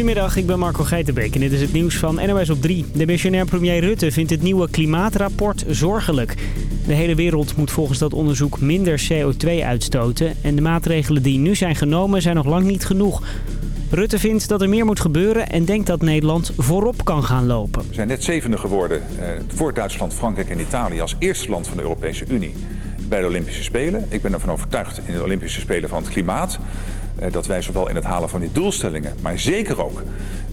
Goedemiddag, ik ben Marco Geitenbeek en dit is het nieuws van NOS op 3. De missionair premier Rutte vindt het nieuwe klimaatrapport zorgelijk. De hele wereld moet volgens dat onderzoek minder CO2 uitstoten... en de maatregelen die nu zijn genomen zijn nog lang niet genoeg. Rutte vindt dat er meer moet gebeuren en denkt dat Nederland voorop kan gaan lopen. We zijn net zevende geworden eh, voor Duitsland, Frankrijk en Italië als eerste land van de Europese Unie bij de Olympische Spelen. Ik ben ervan overtuigd in de Olympische Spelen van het klimaat eh, dat wij zowel in het halen van die doelstellingen, maar zeker ook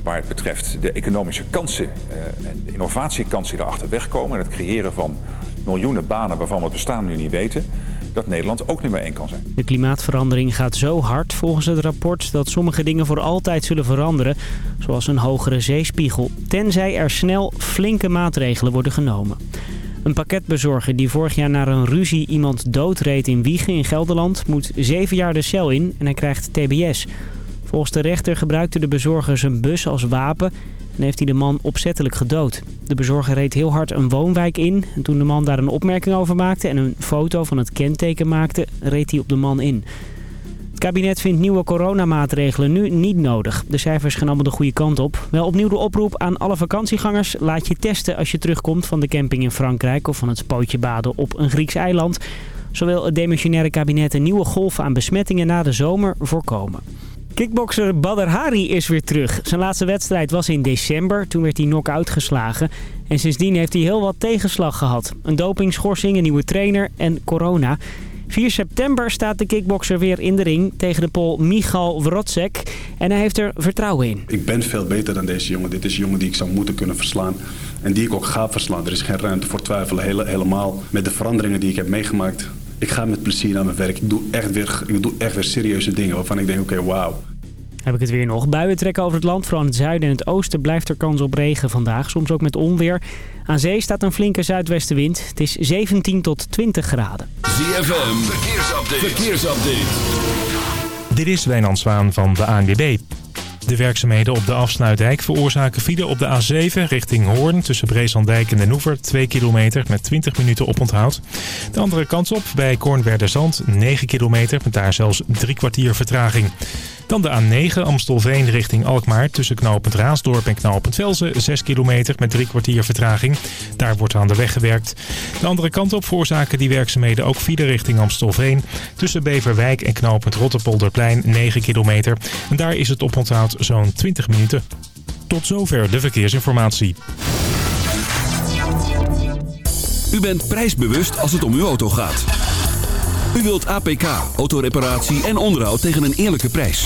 waar het betreft de economische kansen eh, en de innovatiekansen die erachter wegkomen en het creëren van miljoenen banen waarvan we bestaan nu niet weten, dat Nederland ook nummer één kan zijn. De klimaatverandering gaat zo hard volgens het rapport dat sommige dingen voor altijd zullen veranderen, zoals een hogere zeespiegel, tenzij er snel flinke maatregelen worden genomen. Een pakketbezorger die vorig jaar na een ruzie iemand doodreed in Wiegen in Gelderland moet zeven jaar de cel in en hij krijgt tbs. Volgens de rechter gebruikte de bezorger zijn bus als wapen en heeft hij de man opzettelijk gedood. De bezorger reed heel hard een woonwijk in en toen de man daar een opmerking over maakte en een foto van het kenteken maakte, reed hij op de man in. Het kabinet vindt nieuwe coronamaatregelen nu niet nodig. De cijfers gaan allemaal de goede kant op. Wel opnieuw de oproep aan alle vakantiegangers. Laat je testen als je terugkomt van de camping in Frankrijk... of van het spootje baden op een Grieks eiland. Zo wil het demissionaire kabinet een nieuwe golf aan besmettingen na de zomer voorkomen. Kickbokser Badr Hari is weer terug. Zijn laatste wedstrijd was in december. Toen werd hij knock-out geslagen. En sindsdien heeft hij heel wat tegenslag gehad. Een dopingschorsing, een nieuwe trainer en corona... 4 september staat de kickbokser weer in de ring tegen de Pool Michal Wrotsek. En hij heeft er vertrouwen in. Ik ben veel beter dan deze jongen. Dit is een jongen die ik zou moeten kunnen verslaan. En die ik ook ga verslaan. Er is geen ruimte voor twijfelen. Hele, helemaal met de veranderingen die ik heb meegemaakt. Ik ga met plezier naar mijn werk. Ik doe echt weer, ik doe echt weer serieuze dingen waarvan ik denk, oké, wauw. Heb ik het weer nog. Buien trekken over het land. Vooral in het zuiden en het oosten blijft er kans op regen vandaag. Soms ook met onweer. Aan zee staat een flinke zuidwestenwind. Het is 17 tot 20 graden. ZFM, verkeersupdate. verkeersupdate. Dit is Wijnand Zwaan van de ANWB. De werkzaamheden op de afsluitdijk veroorzaken file op de A7 richting Hoorn... tussen Breeslanddijk en Den Oever, 2 kilometer met 20 minuten oponthoud. De andere kant op bij Kornwerderzand, 9 kilometer met daar zelfs drie kwartier vertraging. Dan de A9 Amstelveen richting Alkmaar tussen knooppunt Raasdorp en knooppunt Velzen. 6 kilometer met drie kwartier vertraging. Daar wordt aan de weg gewerkt. De andere kant op veroorzaken die werkzaamheden ook file richting Amstelveen. Tussen Beverwijk en knooppunt Rotterpolderplein 9 kilometer. En daar is het oponthoud zo'n 20 minuten. Tot zover de verkeersinformatie. U bent prijsbewust als het om uw auto gaat. U wilt APK, autoreparatie en onderhoud tegen een eerlijke prijs.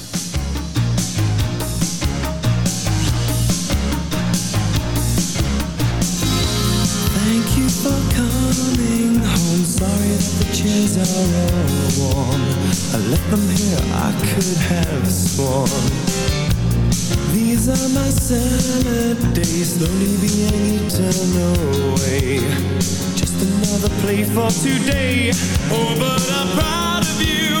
Thank you for coming home. Sorry if the chairs are all warm. I left them here, I could have sworn. These are my salad days, slowly being eaten away. Just another play for today. Oh, but I'm proud of you,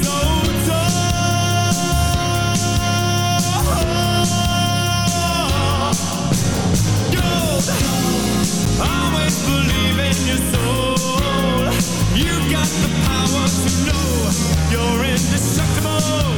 you're indestructible.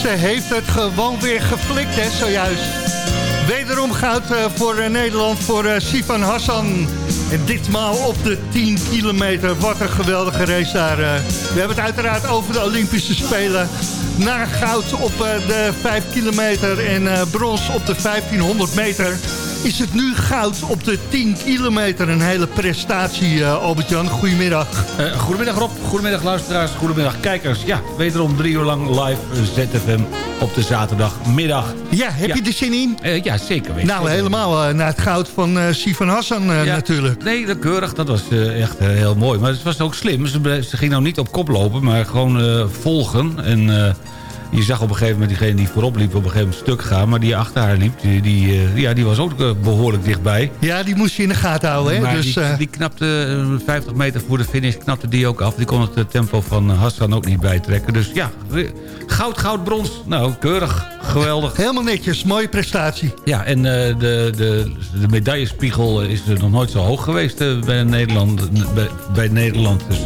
Ze heeft het gewoon weer geflikt, hè, zojuist. Wederom goud eh, voor eh, Nederland, voor eh, Sifan Hassan. En ditmaal op de 10 kilometer. Wat een geweldige race daar. We hebben het uiteraard over de Olympische Spelen. Na goud op de 5 kilometer en brons op de 1500 meter... is het nu goud op de 10 kilometer. Een hele prestatie, eh, Albert-Jan. Goedemiddag. Eh, goedemiddag Rob, goedemiddag luisteraars, goedemiddag kijkers. Ja, wederom drie uur lang live ZFM op de zaterdagmiddag. Ja, heb Ja. je er zin in? Eh, ja, zeker weten. Nou, helemaal naar het goud van Sifan Hassan Ja, natuurlijk. Nee, dat keurig. Dat was echt heel mooi. Maar het was ook slim. Ze, ze ging nou niet op kop lopen, maar gewoon volgen. En je zag op een gegeven moment diegene die voorop liep... op een gegeven moment stuk gaan. Maar die achter haar liep, die, die, eh, ja, die was ook eh, behoorlijk dichtbij. Ja, die moest je in de gaten houden. Hè? Maar Dus, die, eh, die knapte eh, 50 meter voor de finish knapte die ook af. Die kon het tempo van Hassan ook niet bijtrekken. Dus ja, goud, goud, brons. Nou, keurig. Geweldig. helemaal netjes, mooie prestatie. Ja, en de, de, de medaillespiegel is er nog nooit zo hoog geweest bij, Nederland, bij, bij Nederland. Dus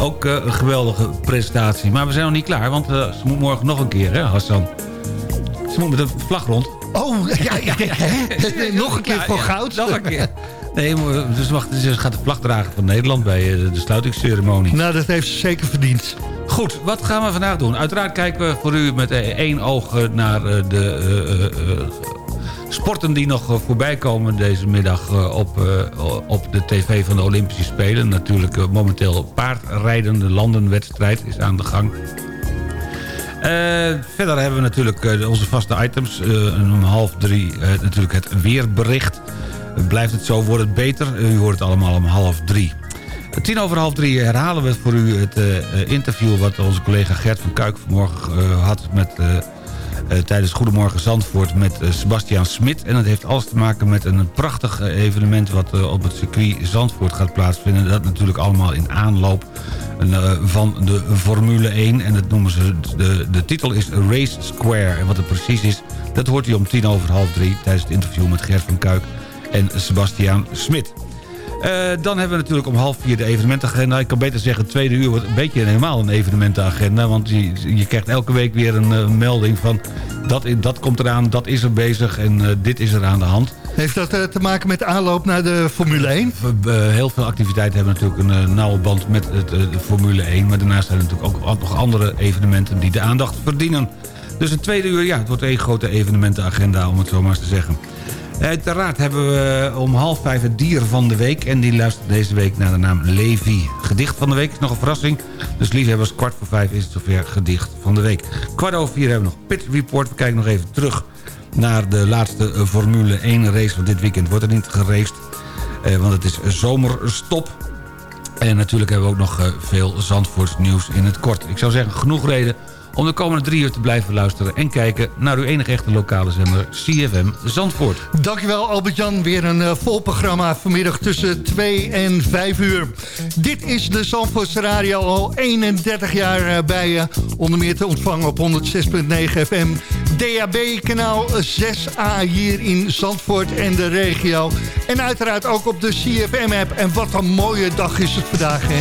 ook eh, een geweldige prestatie. Maar we zijn nog niet klaar, want eh, ze moet morgen nog een keer, hè, Hassan? Ze moet met de vlag rond. Oh, ja, ja, nog een keer voor goud. Nog een keer. Nee, dus wacht, ze gaat de vlag dragen van Nederland bij eh, de sluitingsceremonie. Nou, dat heeft ze zeker verdiend. Goed, wat gaan we vandaag doen? Uiteraard kijken we voor u met één oog naar de sporten die nog eh, voorbij komen deze middag eh, op, eh, op de tv van de Olympische Spelen. Natuurlijk momenteel paardrijden, de landenwedstrijd is aan de gang. Verder hebben we natuurlijk onze vaste items. Om half drie natuurlijk het weerbericht. Blijft het zo, wordt het beter? U hoort het allemaal om half drie. Tien over half drie herhalen we voor u het interview... wat onze collega Gert van Kuik vanmorgen had met... eh, eh, tijdens Goedemorgen Zandvoort met uh, Sebastian Smit. En dat heeft alles te maken met een prachtig evenement... wat op het circuit Zandvoort gaat plaatsvinden. Dat natuurlijk allemaal in aanloop van de Formule 1. En dat noemen ze, de, de titel is Race Square. En wat het precies is, dat hoort u om tien over half drie... tijdens het interview met Gert van Kuik en Sebastian Smit. Uh, dan hebben we natuurlijk om half vier de evenementenagenda. Ik kan beter zeggen, het tweede uur wordt een beetje helemaal een evenementenagenda. Want je, je krijgt elke week weer een uh, melding van... Dat, dat komt eraan, dat is er bezig en uh, dit is er aan de hand. Heeft dat te maken met de aanloop naar de Formule 1? heel veel activiteiten hebben natuurlijk een nauwe band met het, de Formule 1. Maar daarnaast zijn er natuurlijk ook nog andere evenementen die de aandacht verdienen. Dus het tweede uur, ja, het wordt één grote evenementenagenda om het zo maar eens te zeggen. Uiteraard hebben we om half vijf het dier van de week. En die luistert deze week naar de naam Levi. Gedicht van de week is nog een verrassing. Dus liefhebbers, kwart voor vijf is het zover gedicht van de week. Kwart over vier hebben we nog Pit Report. We kijken nog even terug naar de laatste eh, Formule 1 race van dit weekend. Wordt er niet geraced, eh, want het is zomerstop. En natuurlijk hebben we ook nog eh, veel Zandvoorts nieuws in het kort. Ik zou zeggen, genoeg reden om de komende drie uur te blijven luisteren... en kijken naar uw enige echte lokale zender CFM Zandvoort. Dankjewel Albert-Jan. Weer een uh, vol programma vanmiddag tussen 2 en 5 uur. Dit is de Zandvoortse Radio al 31 jaar uh, bij je. onder meer te ontvangen op 106.9 FM. DAB kanaal 6A hier in Zandvoort en de regio. En uiteraard ook op de CFM-app. En wat een mooie dag is het vandaag, hè?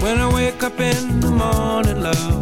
When I wake up in the morning, love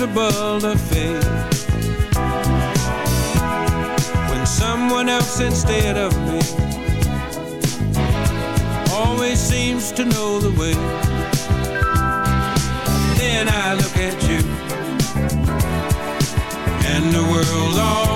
impossible to face when someone else instead of me Always seems to know the way Then I look at you And the world's alright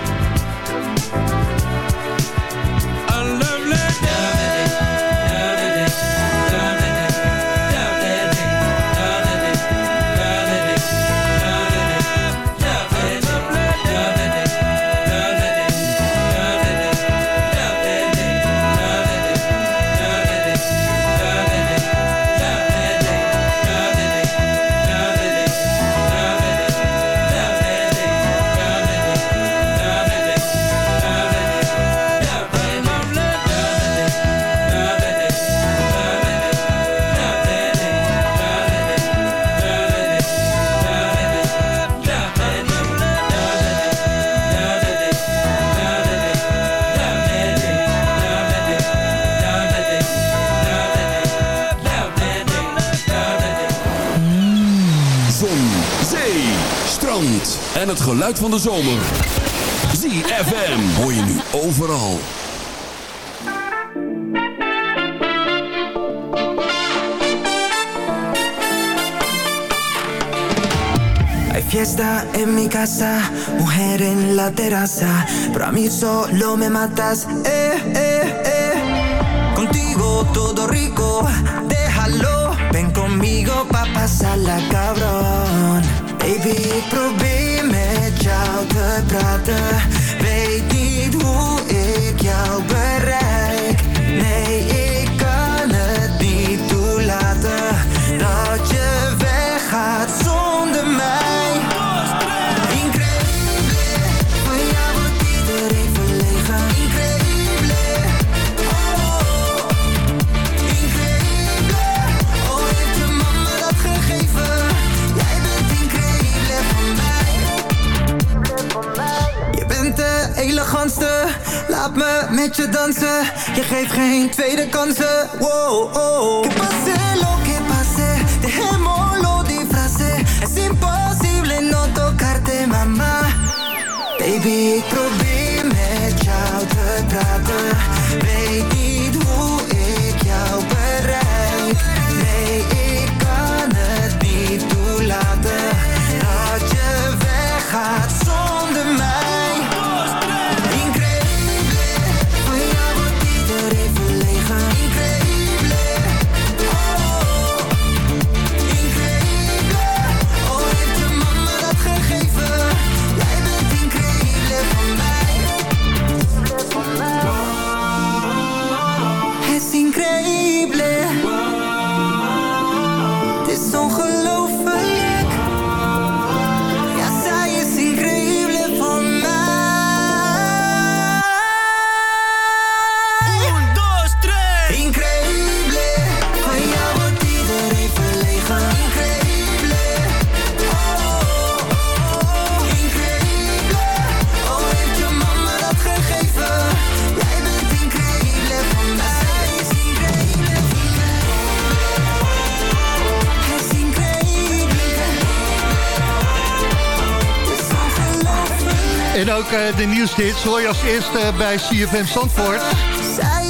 het geluid van de zomer. ZFM hoor je nu overal. Hay fiesta en mi casa, mujer en la terraza, pero a mí solo me matas, eh, eh, eh. Contigo todo rico, déjalo, ven conmigo pa' pasarla cabrón. Baby, met jou te praten, weet niet hoe ik jou bereik. Met je dansen. Je geeft geen tweede kansen. Wow, oh. Que pase lo que pase, dejémoslo disfrace. Es imposible no tocarte, mama. Baby, probeer de nieuwshits hoor je als eerste bij CFM Zandvoort.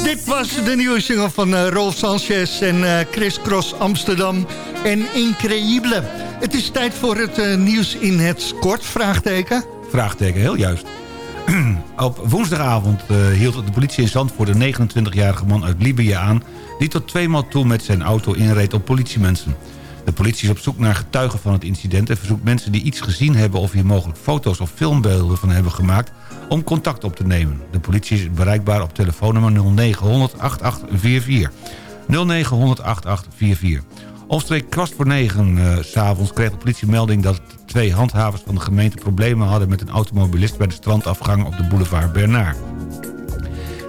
Dit was de nieuwe single van eh, Rolf Sanchez en eh, Chris Cross Amsterdam en Increïble. Het is tijd voor het eh, nieuws in het kort, vraagteken. Vraagteken, heel juist. Op woensdagavond hield de politie in Zandvoort een 29-jarige man uit Libië aan... die tot tweemaal toe met zijn auto inreed op politiemensen. De politie is op zoek naar getuigen van het incident... en verzoekt mensen die iets gezien hebben of hier mogelijk foto's of filmbeelden van hebben gemaakt... om contact op te nemen. De politie is bereikbaar op telefoonnummer 0900 8844. 0900 8844. Omstreeks kwart voor negen eh, s s'avonds kreeg de politie melding... dat twee handhavers van de gemeente problemen hadden... met een automobilist bij de strandafgang op de boulevard Bernard.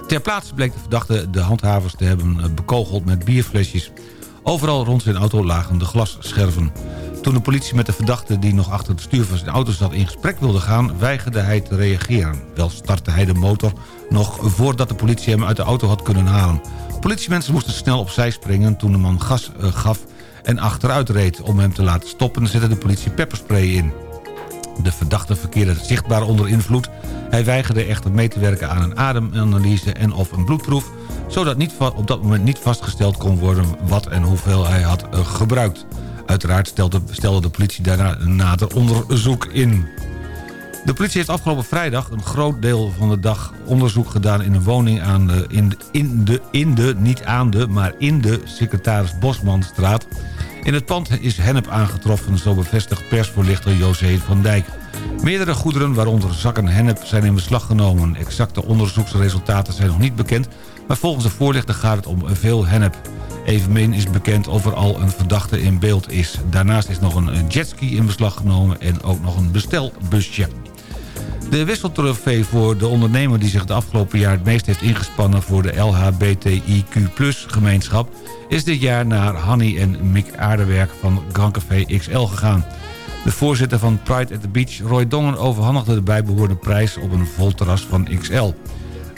Ter plaatse bleek de verdachte de handhavers te hebben eh, bekogeld met bierflesjes. Overal rond zijn auto lagen de glasscherven. Toen de politie met de verdachte die nog achter het stuur van zijn auto zat in gesprek wilde gaan, weigerde hij te reageren. Wel startte hij de motor nog voordat de politie hem uit de auto had kunnen halen. Politiemensen moesten snel opzij springen toen de man gas eh, gaf en achteruit reed. Om hem te laten stoppen zette de politie pepperspray in. De verdachte verkeerde zichtbaar onder invloed. Hij weigerde echter mee te werken aan een ademanalyse en of een bloedproef... zodat niet op dat moment niet vastgesteld kon worden wat en hoeveel hij had eh, gebruikt. Uiteraard stelde, stelde de politie daarna een nader onderzoek in. De politie heeft afgelopen vrijdag een groot deel van de dag onderzoek gedaan... in een woning aan de, in, de, in de, niet aan de, maar in de secretaris Bosmanstraat. In het pand is hennep aangetroffen, zo bevestigt persvoorlichter José van Dijk. Meerdere goederen, waaronder zakken hennep, zijn in beslag genomen. Exacte onderzoeksresultaten zijn nog niet bekend... maar volgens de voorlichter gaat het om veel hennep. Evenmin is bekend of er al een verdachte in beeld is. Daarnaast is nog een jetski in beslag genomen en ook nog een bestelbusje. De wisseltrofee voor de ondernemer die zich het afgelopen jaar het meest heeft ingespannen voor de LHBTIQ-gemeenschap is dit jaar naar Hanny en Mick Aardewerk van Grand Café XL gegaan. De voorzitter van Pride at the Beach, Roy Dongen, overhandigde de bijbehorende prijs op een vol terras van XL.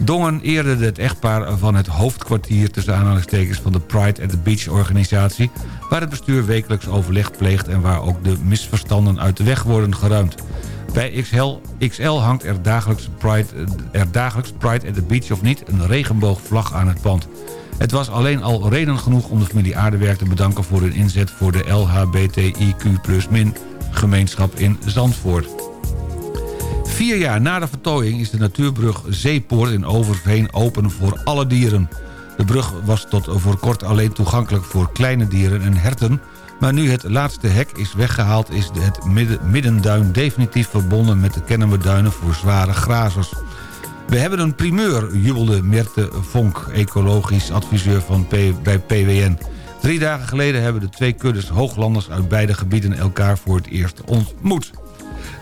Dongen eerde het echtpaar van het hoofdkwartier tussen aanhalingstekens van de Pride at the Beach organisatie, waar het bestuur wekelijks overleg pleegt en waar ook de misverstanden uit de weg worden geruimd. Bij XL, XL hangt er dagelijks, Pride, er dagelijks Pride at the Beach of niet... een regenboogvlag aan het pand. Het was alleen al reden genoeg om de familie Aardewerk te bedanken... voor hun inzet voor de LHBTIQ gemeenschap in Zandvoort. Vier jaar na de vertooiing is de natuurbrug Zeepoort in Overveen open voor alle dieren. De brug was tot voor kort alleen toegankelijk voor kleine dieren en herten... maar nu het laatste hek is weggehaald is het middenduin definitief verbonden met de Kennemerduinen voor zware grazers. We hebben een primeur, jubelde Merte Vonk, ecologisch adviseur van bij PWN. Drie dagen geleden hebben de twee kuddes hooglanders uit beide gebieden elkaar voor het eerst ontmoet.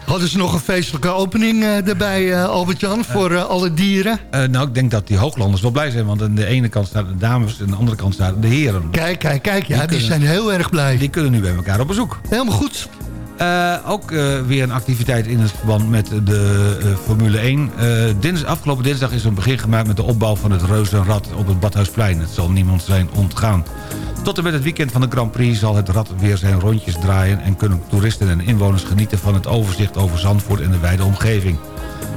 Hadden ze nog een feestelijke opening uh, erbij, uh, Albert-Jan, voor uh, alle dieren? nou, ik denk dat die hooglanders wel blij zijn. Want aan de ene kant staan de dames en aan de andere kant staan de heren. Kijk, kijk, kijk. Ja, die, die zijn heel erg blij. Die kunnen nu bij elkaar op bezoek. Helemaal goed. Uh, ook uh, weer een activiteit in het verband met de uh, Formule 1. Dins, afgelopen dinsdag is een begin gemaakt met de opbouw van het Reuzenrad op het Badhuisplein. Het zal niemand zijn ontgaan. Tot en met het weekend van de Grand Prix zal het rad weer zijn rondjes draaien... en kunnen toeristen en inwoners genieten van het overzicht over Zandvoort en de wijde omgeving.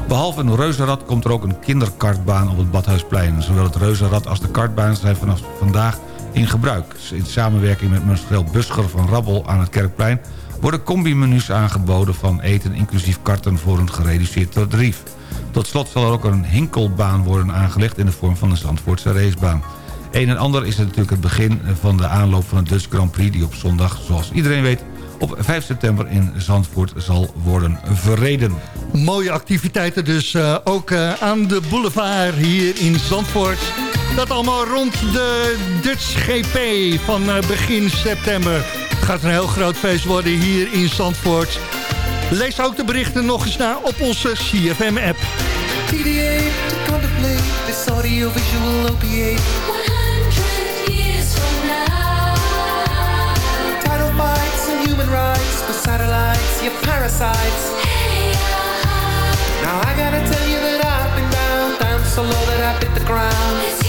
Behalve een reuzenrad komt er ook een kinderkartbaan op het Badhuisplein. Zowel het reuzenrad als de kartbaan zijn vanaf vandaag in gebruik. In samenwerking met Marcel Buscher van Rabbel aan het Kerkplein... worden combi-menus aangeboden van eten inclusief karten voor een gereduceerd tarief. Tot slot zal er ook een hinkelbaan worden aangelegd in de vorm van een Zandvoortse racebaan. Een en ander is het natuurlijk het begin van de aanloop van het Dutch Grand Prix... die op zondag, zoals iedereen weet, op 5 september in Zandvoort zal worden verreden. Mooie activiteiten dus uh, ook uh, aan de boulevard hier in Zandvoort. Dat allemaal rond de Dutch GP van uh, begin september. Het gaat een heel groot feest worden hier in Zandvoort. Lees ook de berichten nog eens na op onze CFM-app. Satellites, your parasites. Hey, now I gotta tell you that I've been down, down so low that I hit the ground.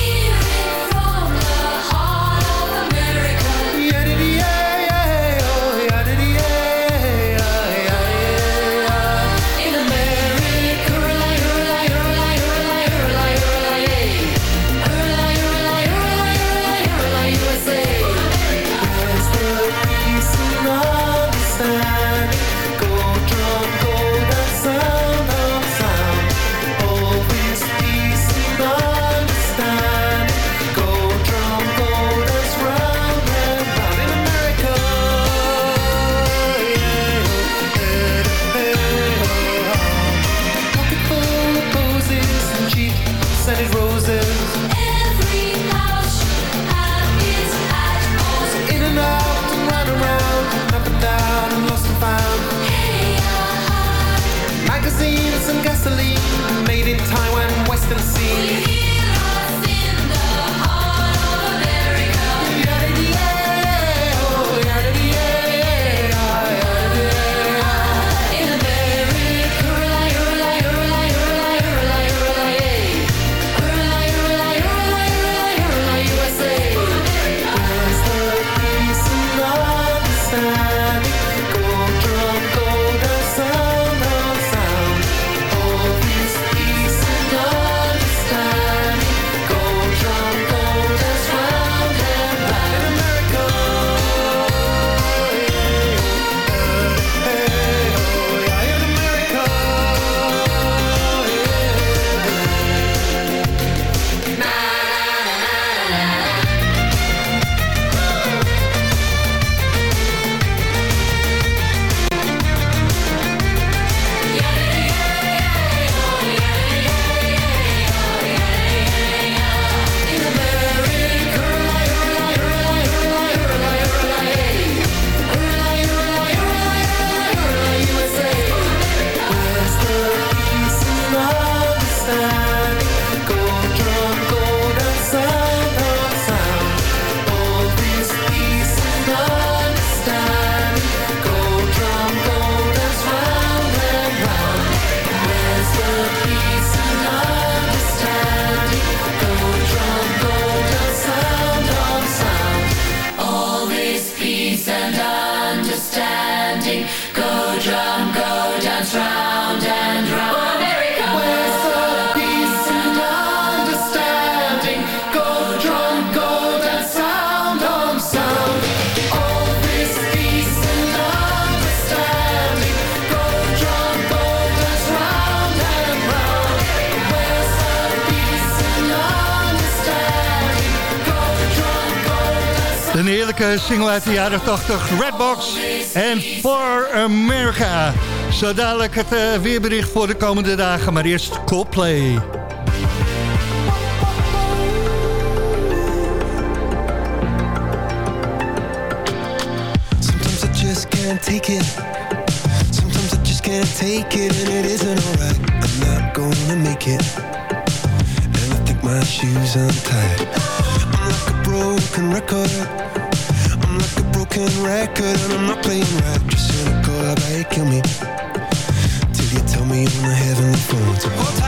Single uit de jaren 80, Redbox en For America. Zo dadelijk het uh, weerbericht voor de komende dagen, maar eerst Coldplay. Sometimes I just can't take it. Sometimes I just can't take it and it isn't alright. I'm not gonna make it. And I think my shoes untied. I'm like a broken record. A broken record and I'm not playing right. Just cynical, about you kill me? Till you tell me on the heavenly phone.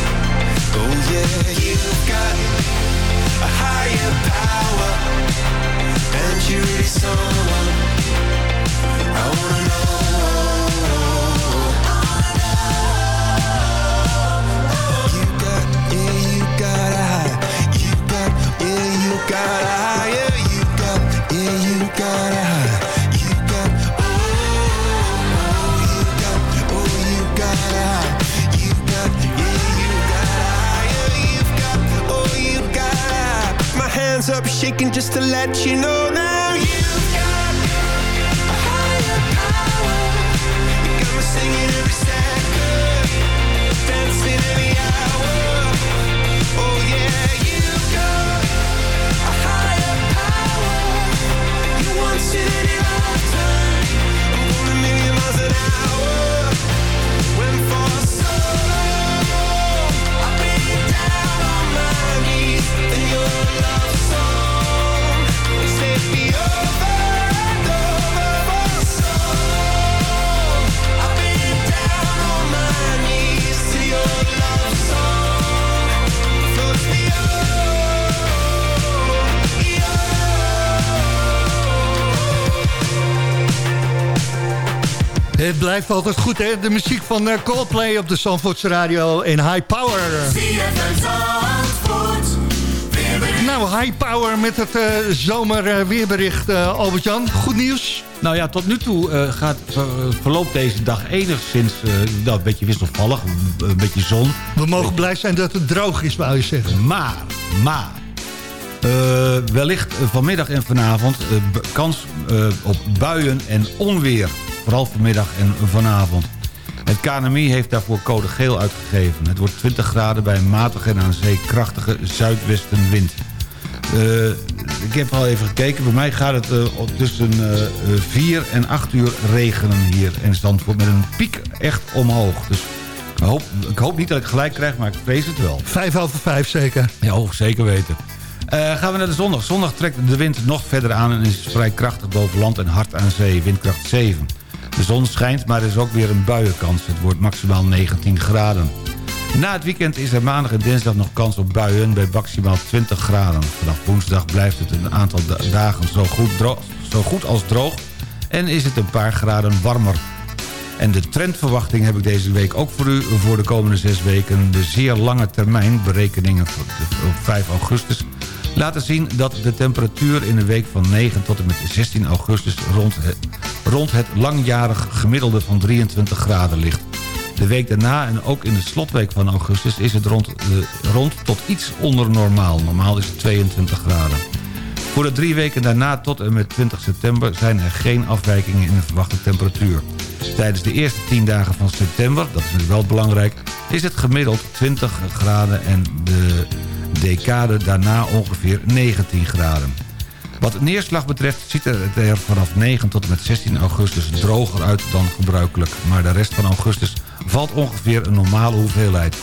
Oh yeah, you've got a higher power, and you're I wanna know. You got, yeah, you got. You got, yeah, you got higher. You got, yeah, you got. Shaking just to let you know now. You've got a higher power. You got me singing every second, dancing every hour. Oh yeah, you got a higher power. You want blijft altijd goed, hè? De muziek van eh, Coldplay op de Zandvoorts Radio in High Power. Nou, High Power met het uh, zomerweerbericht, uh, Albert-Jan. Goed nieuws? Nou ja, tot nu toe uh, gaat, verloopt deze dag enigszins nou, een beetje wisselvallig. Een beetje zon. We mogen blij zijn dat het droog is, wou je zeggen. Maar, maar... wellicht vanmiddag en vanavond kans op buien en onweer. Vooral vanmiddag en vanavond. Het KNMI heeft daarvoor code geel uitgegeven. Het wordt 20 graden bij een matige en aan zee krachtige zuidwestenwind. Uh, ik heb al even gekeken. Bij mij gaat het uh, tussen uh, 4 en 8 uur regenen hier in Zandvoort. Met een piek echt omhoog. Dus ik hoop, ik hoop niet dat ik gelijk krijg, maar ik vrees het wel. Vijf over vijf zeker? Ja, oh, zeker weten. Gaan we naar de zondag. Zondag trekt de wind nog verder aan en is vrij krachtig boven land en hard aan zee. Windkracht 7. De zon schijnt, maar er is ook weer een buienkans. Het wordt maximaal 19 graden. Na het weekend is er maandag en dinsdag nog kans op buien bij maximaal 20 graden. Vanaf woensdag blijft het een aantal dagen zo goed, zo goed als droog... en is het een paar graden warmer. En de trendverwachting heb ik deze week ook voor u voor de komende zes weken. De zeer lange termijn berekeningen op 5 augustus laten zien dat de temperatuur in de week van 9 tot en met 16 augustus rond rond het langjarig gemiddelde van 23 graden ligt. De week daarna en ook in de slotweek van augustus is het rond, rond tot iets onder normaal. Normaal is het 22 graden. Voor de drie weken daarna tot en met 20 september zijn er geen afwijkingen in de verwachte temperatuur. Tijdens de eerste 10 dagen van september, dat is natuurlijk wel belangrijk, is het gemiddeld 20 graden en de decade daarna ongeveer 19 graden. Wat neerslag betreft ziet het er vanaf 9 tot en met 16 augustus droger uit dan gebruikelijk. Maar de rest van augustus valt ongeveer een normale hoeveelheid.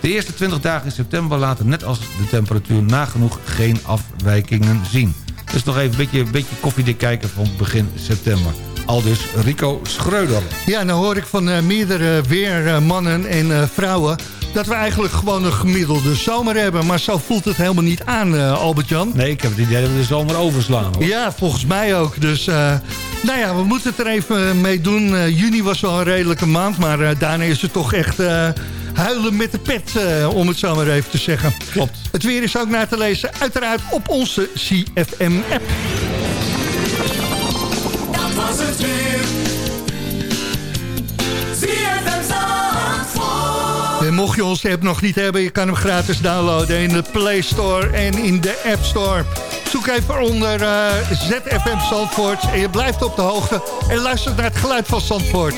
De eerste 20 dagen in september laten net als de temperatuur nagenoeg geen afwijkingen zien. Dus nog even een beetje, een beetje koffiedik kijken van begin september. Al dus Rico Schreuder. Ja, nou hoor ik van uh, meerdere weermannen en uh, vrouwen... dat we eigenlijk gewoon een gemiddelde zomer hebben. Maar zo voelt het helemaal niet aan, uh, Albert-Jan. Nee, ik heb het idee dat we de zomer overslaan. Hoor. Ja, volgens mij ook. Dus nou ja, we moeten het er even mee doen. juni was wel een redelijke maand, maar daarna is het toch echt huilen met de pet, uh, om het zo maar even te zeggen. Klopt. Het weer is ook naar te lezen, uiteraard op onze CFM-app. Dat was het weer. Mocht je onze app nog niet hebben, je kan hem gratis downloaden in de Play Store en in de App Store. Zoek even onder uh, ZFM Zandvoort en je blijft op de hoogte en luistert naar het geluid van Zandvoort.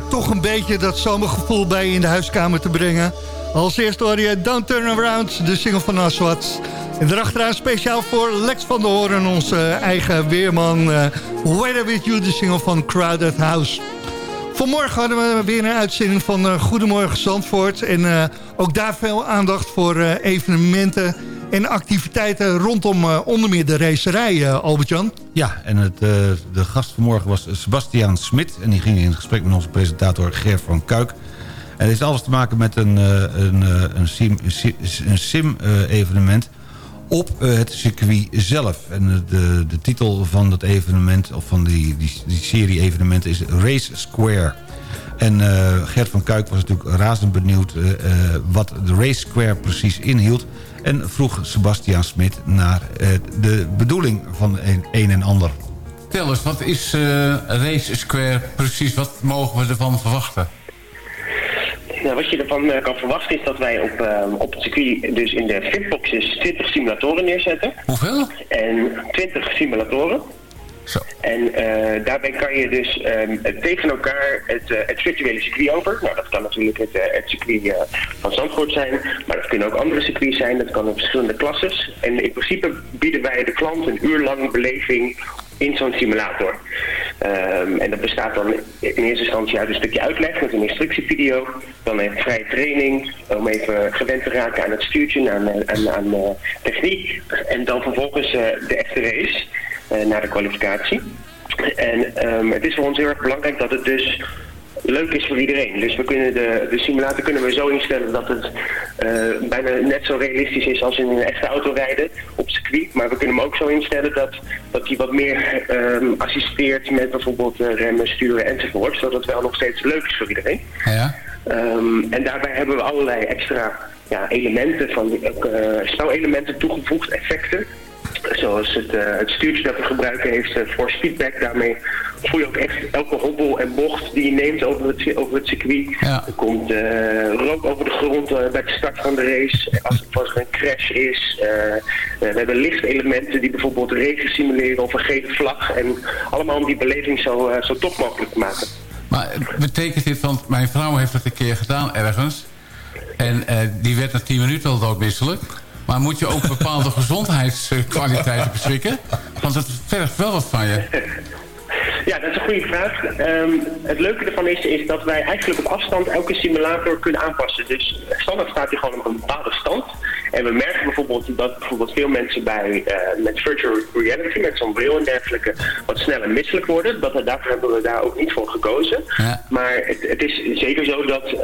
Toch een beetje dat zomergevoel bij je in de huiskamer te brengen. Als eerste hoor je Don't Turn Around, de single van Aswad. En erachteraan speciaal voor Lex van der Hoorn, onze eigen weerman. Uh, Weather With You, de single van Crowded House. Vanmorgen hadden we weer een uitzending van uh, Goedemorgen Zandvoort. En uh, ook daar veel aandacht voor evenementen en activiteiten rondom onder meer de racerij, Albert-Jan. Ja, en het, de gast vanmorgen was Sebastiaan Smit. En die ging in gesprek met onze presentator Ger van Kuik. En het heeft alles te maken met een, een, een sim-evenement... Sim, op het circuit zelf. En de, de titel van dat evenement, of van die, die, die serie evenementen, is Race Square. En Gert van Kuik was natuurlijk razend benieuwd wat de Race Square precies inhield. En vroeg Sebastian Smit naar de bedoeling van een, een en ander. Tel eens, wat is Race Square precies? Wat mogen we ervan verwachten? Nou, wat je ervan uh, kan verwachten is dat wij op, uh, op het circuit dus in de fitboxes 20 simulatoren neerzetten. Hoeveel? En 20 simulatoren. Zo. En uh, daarbij kan je dus um, tegen elkaar het, het virtuele circuit over. Nou, dat kan natuurlijk het, het circuit van Zandvoort zijn, maar dat kunnen ook andere circuits zijn. Dat kan in verschillende klasses. En in principe bieden wij de klant een uur lang beleving in zo'n simulator. Um, en dat bestaat dan in eerste instantie uit een stukje uitleg met een instructievideo. Dan een vrije training om even gewend te raken aan het stuurtje, aan, aan, aan uh, techniek. En dan vervolgens uh, de echte race naar de kwalificatie. En um, het is voor ons heel erg belangrijk dat het dus leuk is voor iedereen. Dus we kunnen de, de simulator kunnen we zo instellen dat het uh, bijna net zo realistisch is als in een echte auto rijden op circuit. Maar we kunnen hem ook zo instellen dat, dat hij wat meer um, assisteert met bijvoorbeeld uh, remmen, sturen enzovoort. Zodat het wel nog steeds leuk is voor iedereen. Ja. Um, en daarbij hebben we allerlei extra ja, elementen, van, uh, spelelementen toegevoegd, effecten. Zoals het, uh, het stuurtje dat we gebruiken heeft uh, force feedback. Daarmee voel je ook echt elke hobbel en bocht die je neemt over het, over het circuit. Ja. Er komt uh, rook over de grond bij de start van de race. Als, er een crash is. we hebben lichtelementen die bijvoorbeeld regen simuleren of een gele vlag. En allemaal om die beleving zo, zo top mogelijk te maken. Maar betekent dit, want mijn vrouw heeft het een keer gedaan ergens. En die werd na 10 minuten al doodmisselijk. Maar moet je ook bepaalde gezondheidskwaliteiten beschikken? Want het vergt wel wat van je. Ja, dat is een goede vraag. Um, het leuke ervan is, is dat wij eigenlijk op afstand elke simulator kunnen aanpassen. Dus standaard staat hij gewoon op een bepaalde stand. En we merken bijvoorbeeld dat bijvoorbeeld veel mensen bij, uh, met virtual reality, met zo'n bril en dergelijke, wat sneller misselijk worden. Dat, daarvoor hebben we daar ook niet voor gekozen. Ja. Maar het, het, is zeker zo dat uh,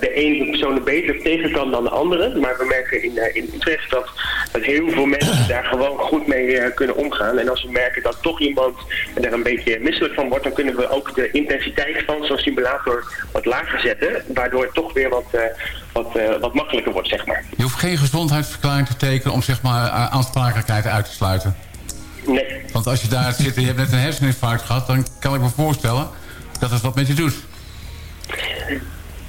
de ene persoon er beter tegen kan dan de andere. Maar we merken in, uh, in Utrecht dat, dat heel veel mensen daar gewoon goed mee kunnen omgaan. En als we merken dat toch iemand er een beetje misselijk van wordt, dan kunnen we ook de intensiteit van zo'n simulator wat lager zetten. Waardoor het toch weer wat, wat, wat makkelijker wordt, zeg maar. Je hoeft geen gezondheidsverklaring te tekenen om zeg maar aansprakelijkheid uit te sluiten. Nee. Want als je daar zit en je hebt net een herseninfarct gehad... dan kan ik me voorstellen dat het wat met je doet.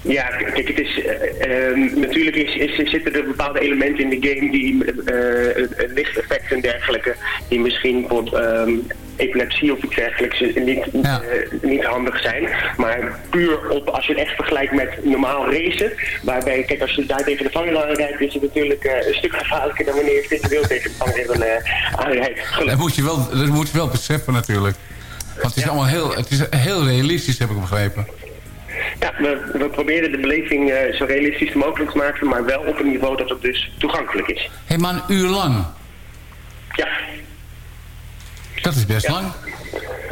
Ja, kijk, het is, uh, uh, natuurlijk is, is, zitten er bepaalde elementen in de game die uh, lichteffecten en dergelijke, die misschien bijvoorbeeld um, epilepsie of iets dergelijks niet, ja. niet handig zijn. Maar puur op, als je het echt vergelijkt met normaal racen, waarbij, kijk, als je daar tegen de vangrail rijdt, is het natuurlijk een stuk gevaarlijker dan wanneer je virtueel tegen de vangrail aanrijdt. Dat moet je wel, dat moet je wel beseffen natuurlijk. Want het is Ja. allemaal heel, het is heel realistisch, heb ik begrepen. Ja, we, we proberen de beleving uh, zo realistisch mogelijk te maken, maar wel op een niveau dat het dus toegankelijk is. Maar een uur lang, Ja, dat is best Ja. lang.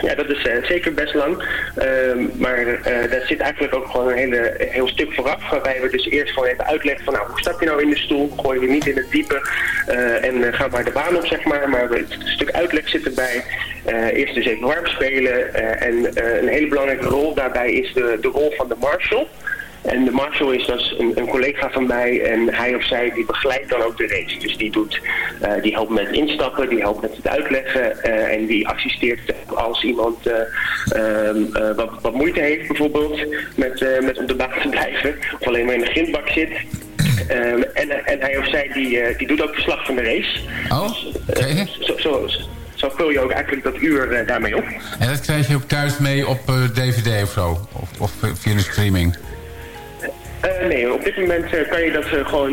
ja dat is uh, zeker best lang. Ehm, maar uh, daar zit eigenlijk ook gewoon een hele, heel stuk vooraf. Waarbij we dus eerst gewoon even uitleggen van nou, hoe stap je nou in de stoel? Gooi je niet in het diepe uh, en ga maar de baan op, zeg maar. Maar het stuk uitleg zit erbij. Eerst dus even warm spelen. En een hele belangrijke rol daarbij is de, de rol van de marshal. En de marshal is dus een, een collega van mij en hij of zij die begeleidt dan ook de race. Dus die, doet, uh, die helpt met instappen, die helpt met het uitleggen uh, en die assisteert als iemand uh, uh, wat, wat moeite heeft bijvoorbeeld met, met op de baan te blijven of alleen maar in de grindbak zit. Um, en, en hij of zij die, die doet ook verslag van de race. Oh, oké. Uh, zo, zo, zo vul je ook eigenlijk dat uur eh, daarmee op. En dat krijg je ook thuis mee op eh, DVD of zo? Of, of via een streaming? Eh, nee, op dit moment eh, kan je dat eh, gewoon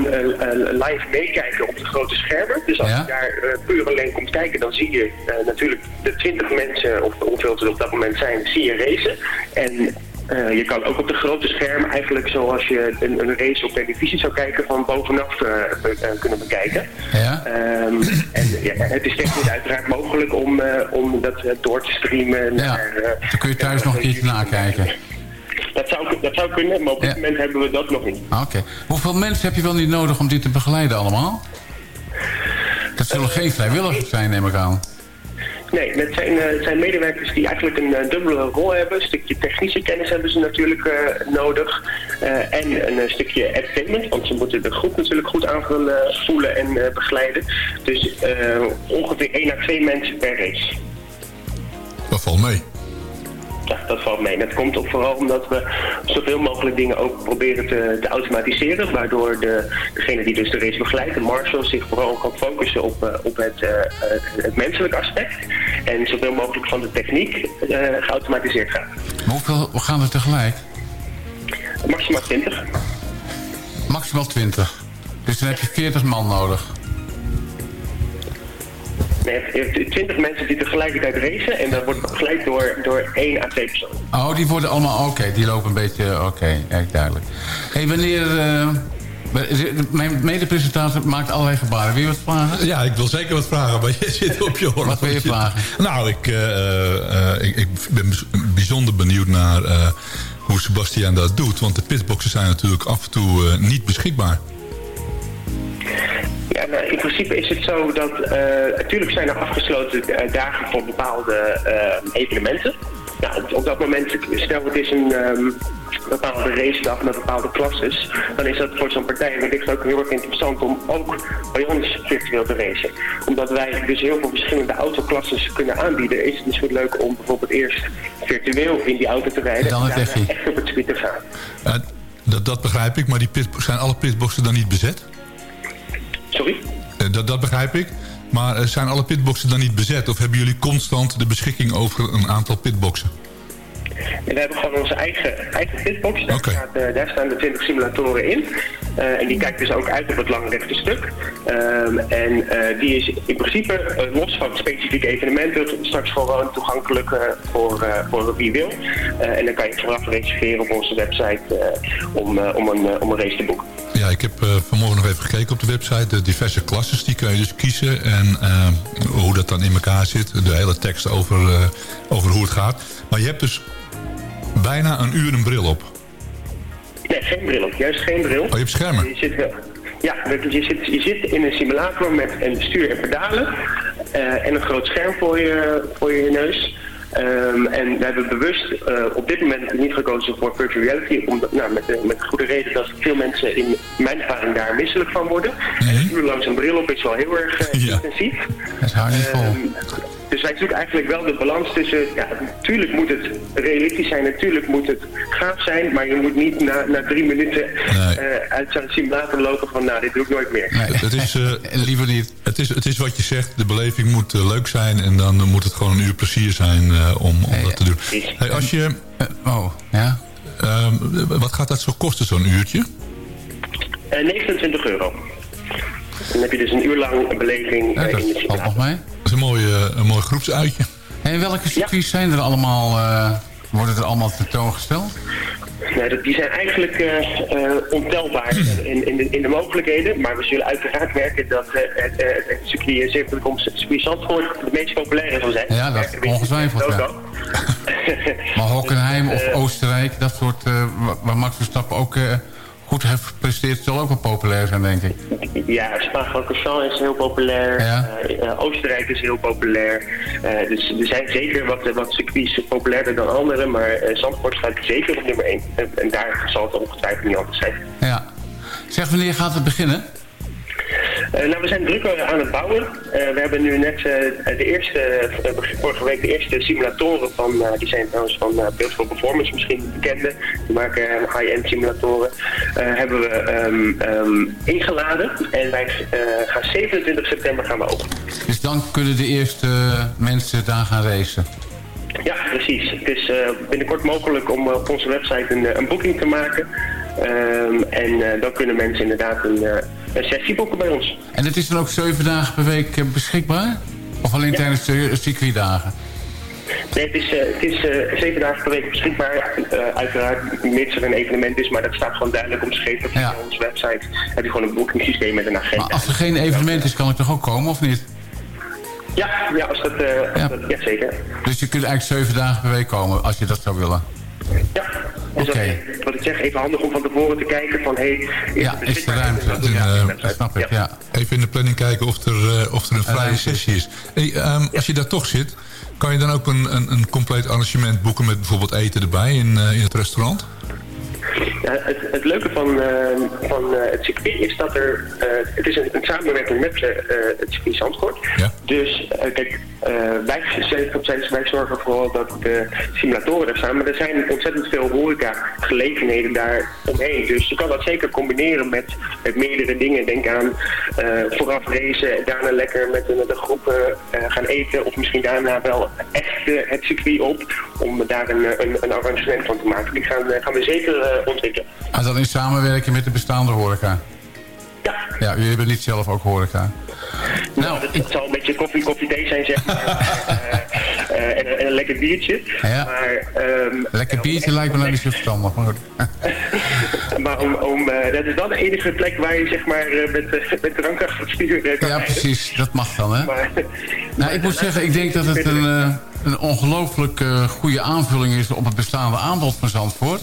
live meekijken op de grote schermen. Dus als Ja? je daar puur alleen komt kijken, dan zie je natuurlijk de 20 mensen, of hoeveel er op dat moment zijn, zie je racen. En je kan ook op de grote schermen eigenlijk zoals je een, een race op televisie zou kijken, van bovenaf kunnen bekijken. Ja? Ehm, en ja, het is technisch uiteraard mogelijk om, om dat door te streamen. Ja, naar, dan kun je thuis nog een keertje nakijken. Dat zou, dat zou kunnen, maar op dit Ja. moment hebben we dat nog niet. Ah, Oké. Hoeveel mensen heb je wel niet nodig om dit te begeleiden allemaal? Dat zullen geen vrijwilligers zijn, neem ik aan. Nee, het zijn, eh, het zijn medewerkers die eigenlijk een eh, dubbele rol hebben. Een stukje technische kennis hebben ze natuurlijk eh, nodig. Eh, en een stukje entertainment, want ze moeten de groep natuurlijk goed aanvullen, voelen en begeleiden. Dus eh, ongeveer 1 à 2 mensen per race. Dat valt mee. Ja, dat valt mee. En dat komt ook vooral omdat we zoveel mogelijk dingen ook proberen te, te automatiseren. Waardoor de, degene die dus de race begeleidt, de marshal, zich vooral kan focussen op, eh, op het, eh, het menselijke aspect. En zoveel mogelijk van de techniek eh, geautomatiseerd gaat. Maar hoeveel gaan er tegelijk? Maximaal 20. Maximaal 20. Dus dan heb je 40 man nodig. Hebt 20 mensen die tegelijkertijd racen en dat wordt begeleid door, door 1 à 2 personen. Oh, die worden allemaal... Oké, die lopen een beetje... Oké, echt duidelijk. Hé, hey, wanneer... eh, mijn medepresentator maakt allerlei gebaren. Wil je wat vragen? Ja, ik wil zeker wat vragen, maar je zit op je horloge. Wat wil je vragen? Nou, ik, eh, eh, ik, ik ben bijzonder benieuwd naar eh, hoe Sebastian dat doet. Want de pitboxen zijn natuurlijk af en toe eh, niet beschikbaar. Ja, nou, in principe is het zo dat eh, natuurlijk zijn er afgesloten eh, dagen voor bepaalde eh, evenementen. Nou, op, op dat moment, stel het is een ehm, bepaalde racedag met bepaalde klasses, dan is dat voor zo'n partij wellicht ook heel erg interessant om ook bij ons virtueel te racen. Omdat wij dus heel veel verschillende autoklasses kunnen aanbieden, is het misschien leuk om bijvoorbeeld eerst virtueel in die auto te rijden En dan echt op het circuit te gaan. Eh, dat, dat begrijp ik, maar die pit, zijn alle pitboxen dan niet bezet? Sorry? Eh, dat, dat begrijp ik. Maar eh, zijn alle pitboxen dan niet bezet? Of hebben jullie constant de beschikking over een aantal pitboxen? En we hebben gewoon onze eigen, eigen pitbox. Daar, staat, eh, daar staan de 20 simulatoren in. Eh, en die kijkt dus ook uit op het langrechte stuk. Ehm, en eh, die is in principe, los van specifieke evenementen, straks gewoon toegankelijk voor, voor wie wil. En dan kan je vooraf reserveren op onze website om, om, een, om een race te boeken. Ja, ik heb vanmorgen nog even gekeken op de website. De diverse klasses, die kun je dus kiezen. En hoe dat dan in elkaar zit. De hele tekst over, over hoe het gaat. Maar je hebt dus bijna een uur een bril op. Nee, geen bril op. Juist geen bril. Oh, je hebt schermen? Je zit, wel- ja, je zit, je zit in een simulator met een stuur en pedalen eh, en een groot scherm voor je, voor je neus. Ehm, en we hebben bewust eh, op dit moment niet gekozen voor virtual reality, omdat, nou, met, de, met de goede reden dat veel mensen in mijn ervaring daar misselijk van worden. En een uur lang zo'n bril op is wel heel erg eh, Ja. intensief. Dat hou je niet vol. Ehm, dus wij zoeken eigenlijk wel de balans tussen, ja, natuurlijk moet het realistisch zijn, natuurlijk moet het gaaf zijn, maar je moet niet na, na drie minuten Nee. eh, uit zo'n simulator lopen van, nou, dit doe ik nooit meer. Nee, Het is, eh, liever niet. het, is, het is wat je zegt, de beleving moet eh, leuk zijn... en dan moet het gewoon een uur plezier zijn eh, om, om dat te doen. Hey, als je, oh, ja? ehm, wat gaat dat zo kosten, zo'n uurtje? Eh, 29 euro. Dan heb je dus een uur lang een beleving Ja, dat in de valt simulator. nog mee. Dat is een mooi, eh, een mooi groepsuitje. En welke circuits zijn er allemaal... eh, worden er allemaal tentoongesteld? Nee, dat- die zijn eigenlijk eh, eh, ontelbaar in, in, de, in de mogelijkheden. Maar we zullen uiteraard werken dat eh, het, het circuit in Zipperkom circuit Zandvoort het meest populaire zal zijn. Ja, dat ongetwijfeld, ook ja. Maar Hockenheim of Oostenrijk, dat soort... eh, wa- waar Max Verstappen ook eh, goed heeft gepresteerd... zal ook wel populair zijn, denk ik. Ja, Spa-Francorchamps is heel populair. Ja. Eh, eh, Oostenrijk is heel populair. Eh, dus er zijn zeker wat, wat circuits populairder dan andere. Maar Zandvoort staat zeker op nummer 1. En, en daar zal het ongetwijfeld niet anders zijn. Ja. Zeg, wanneer gaat het beginnen? Eh, nou, we zijn druk aan het bouwen. Eh, we hebben nu net eh, de eerste, vorige week de eerste simulatoren van, die zijn trouwens van Build Performance misschien bekende. Die maken high-end simulatoren. hebben we ehm, ehm, ingeladen. En wij gaan 27 september gaan we open. Dus dan kunnen de eerste mensen daar gaan racen. Ja, precies. Het is binnenkort mogelijk om op onze website een, een boeking te maken. Ehm, en eh, dan kunnen mensen inderdaad een, eh, een sessie boeken bij ons. En het is dan ook zeven dagen per week eh, beschikbaar? Of alleen tijdens de circuitdagen? Nee, het is, het is zeven dagen per week beschikbaar. Uiteraard, mits er een evenement is, maar dat staat gewoon duidelijk omschreven op onze website. Heb je gewoon een boekingssysteem met een agenda. Maar als er geen evenement is, kan ik toch ook komen, of niet? Ja, ja, als dat, eh, als dat, ja, zeker. Dus je kunt eigenlijk zeven dagen per week komen, als je dat zou willen? Dus Oké. dat, wat ik zeg, even handig om van tevoren te kijken van, hé, hey, Ja, is er ruimte? Ja, dat snap ik, ja. Even in de planning kijken of er, eh, of er een vrije sessie is. Hey, ehm, Als je daar toch zit, kan je dan ook een, een, een compleet arrangement boeken met bijvoorbeeld eten erbij in, eh, in het restaurant? Ja, het, het leuke van, eh, van eh, het circuit is dat er... eh, het is een, een samenwerking met eh, het circuit Zandvoort. Dus eh, kijk, eh, wij, wij, wij zorgen vooral dat de simulatoren er staan. Maar er zijn ontzettend veel horeca-gelegenheden daar omheen. Dus je kan dat zeker combineren met, met meerdere dingen. Denk aan eh, vooraf racen, daarna lekker met, de- met de groepen eh, gaan eten. Of misschien daarna wel echt eh, het circuit op. Om daar een, eh, een, een arrangement van te maken. Die gaan, eh, gaan we zeker eh, En dan in samenwerking met de bestaande horeca? Ja. Ja, jullie hebben niet zelf ook horeca? Nou, dat, dat zal een beetje koffie, koffie, thee zijn, zeg maar. Eh, eh, en, een- en een lekker biertje. Ja. Maar, ehm, Lekker biertje lijkt me nou niet zo verstandig, maar goed. maar om, om, eh, dat is dan de enige plek waar je zeg maar eh, met, eh, met drank achter eh, kan Ja, precies. Dat mag dan, hè? Maar, Nou, ik moet zeggen, ik denk dat het een, eh, een ongelooflijk eh, goede aanvulling is op het bestaande aanbod van Zandvoort.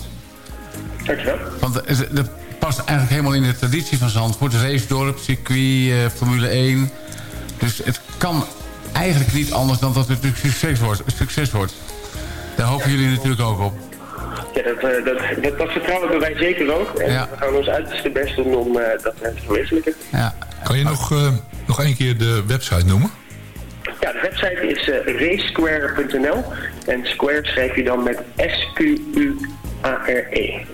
Dankjewel. Want het- het past eigenlijk helemaal in de traditie van Zandvoort. Racedorp, circuit, eh, Formule 1. Dus het kan eigenlijk niet anders dan dat het succes wordt. Succes wordt. Daar hopen jullie natuurlijk ook op. ja, dat, eh, dat, dat, dat vertrouwen hebben wij zeker ook. En Ja. we gaan ons uiterste best doen om eh, dat te verwezenlijken. Ja. Kan je nog, eh, nog één keer de website noemen? Ja, de website is eh racesquare.nl. En square schrijf je dan met S-Q-U-A-R-E.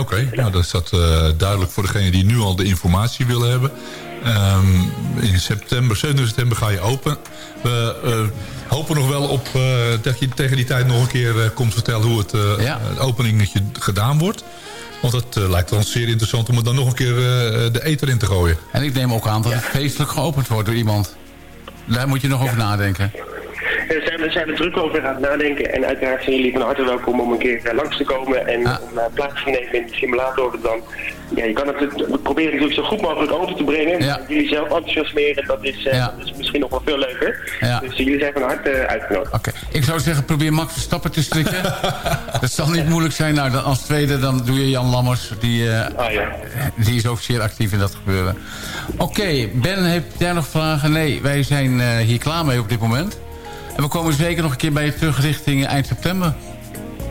Oké, nou dat is dat eh, duidelijk voor degene die nu al de informatie willen hebben. Ehm, in september, 7 september ga je open. We eh, hopen nog wel op eh, dat je tegen die tijd nog een keer eh, komt vertellen hoe het, eh het openingetje gedaan wordt. Want het eh, lijkt ons zeer interessant om er dan nog een keer eh, de eter in te gooien. En ik neem ook aan dat het feestelijk geopend wordt door iemand. Daar moet je nog over nadenken. Zijn we, zijn we druk over aan het nadenken. En uiteraard zijn jullie van harte welkom om een keer eh, langs te komen en om uh, plaats te nemen in de simulator. Dan, ja, je kan het, we proberen natuurlijk zo goed mogelijk over te brengen. Jullie zelf enthousiasmeren, dat is, dat is misschien nog wel veel leuker. Ja. Dus jullie zijn van harte uitgenodigd. Oké, ik zou zeggen probeer Max Verstappen te strikken. dat zal niet moeilijk zijn. Nou, dan als tweede dan doe je Jan Lammers. Die, uh, ah, ja. die is ook zeer actief in dat gebeuren. Oké, okay, Ben, heb jij nog vragen? Nee, wij zijn uh, hier klaar mee op dit moment. En we komen zeker nog een keer bij je terug richting eind september.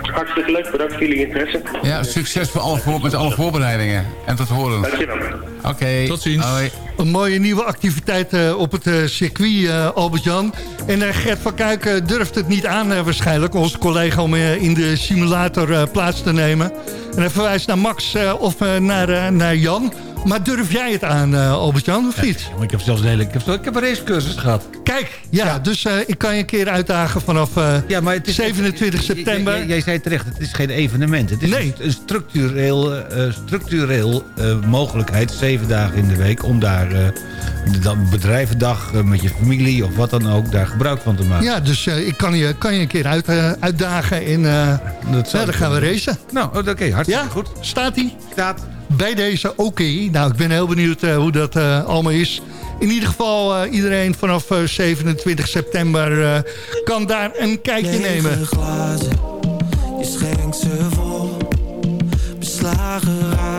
Hartstikke leuk, bedankt voor jullie interesse. Ja, succes voor alle voor, met alle voorbereidingen. En tot horen. Dankjewel. Oké, okay. tot ziens. Hoi. Een mooie nieuwe activiteit uh, op het uh, circuit, uh, Albert-Jan. En Gert van Kuik durft het niet aan waarschijnlijk, onze collega... om in de simulator plaats te nemen. En hij verwijst naar Max of naar, naar Jan... Maar durf jij het aan, uh, Albert-Jan, of niet? Ja, ik heb zelfs een hele... Ik heb, ik heb een racecursus gehad. Kijk, ja, ja. dus uh, ik kan je een keer uitdagen vanaf uh, ja, maar het is, 27 september. Jij, jij zei terecht, het is geen evenement. Het is nee. een structureel, structureel mogelijkheid, zeven dagen in de week... om daar dan bedrijvendag met je familie of wat dan ook... daar gebruik van te maken. Ja, dus ik kan je, kan je een keer uit, uitdagen en dat ja, dan gaan we racen. Nou, oké, okay, hartstikke ja? goed. Staat hij? Staat bij deze oké. Okay. Nou, ik ben heel benieuwd uh, hoe dat uh, allemaal is. In ieder geval, uh, iedereen vanaf 27 september kan daar een kijkje Lege nemen. glazen, je schenkt ze vol. Beslagen ramen,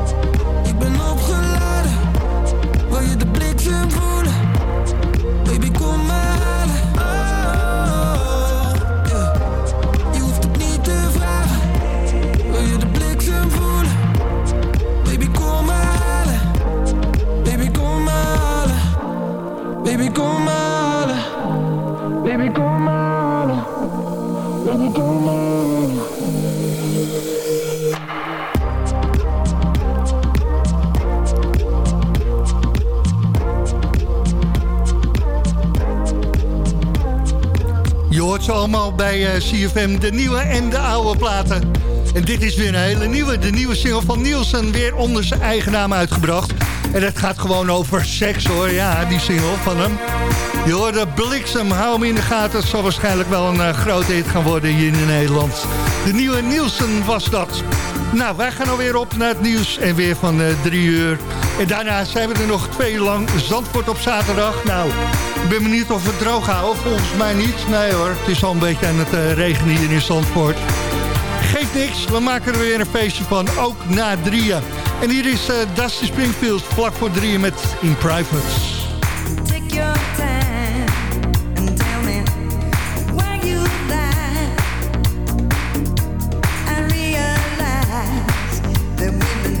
Allemaal bij eh, CFM, de nieuwe en de oude platen. En dit is weer een hele nieuwe, de nieuwe single van Nielsen, weer onder zijn eigen naam uitgebracht. En het gaat gewoon over seks hoor, ja, die single van hem. Je hoorde Bliksem, hou hem in de gaten. Het zal waarschijnlijk wel een uh, grote hit gaan worden hier in Nederland. De nieuwe Nielsen was dat. Nou, wij gaan alweer op naar het nieuws en weer van uh, drie uur. En daarna zijn we er nog twee lang. Zandvoort op zaterdag. Nou, ik ben benieuwd of we het droog houden. Volgens mij niet. Nee hoor, het is al een beetje aan het uh, regenen hier in Zandvoort. Geeft niks, we maken er weer een feestje van. Ook na drieën. En hier is uh, Dusty Springfield vlak voor drieën met In Private. Take your time and tell me why you lie. I realize that we've been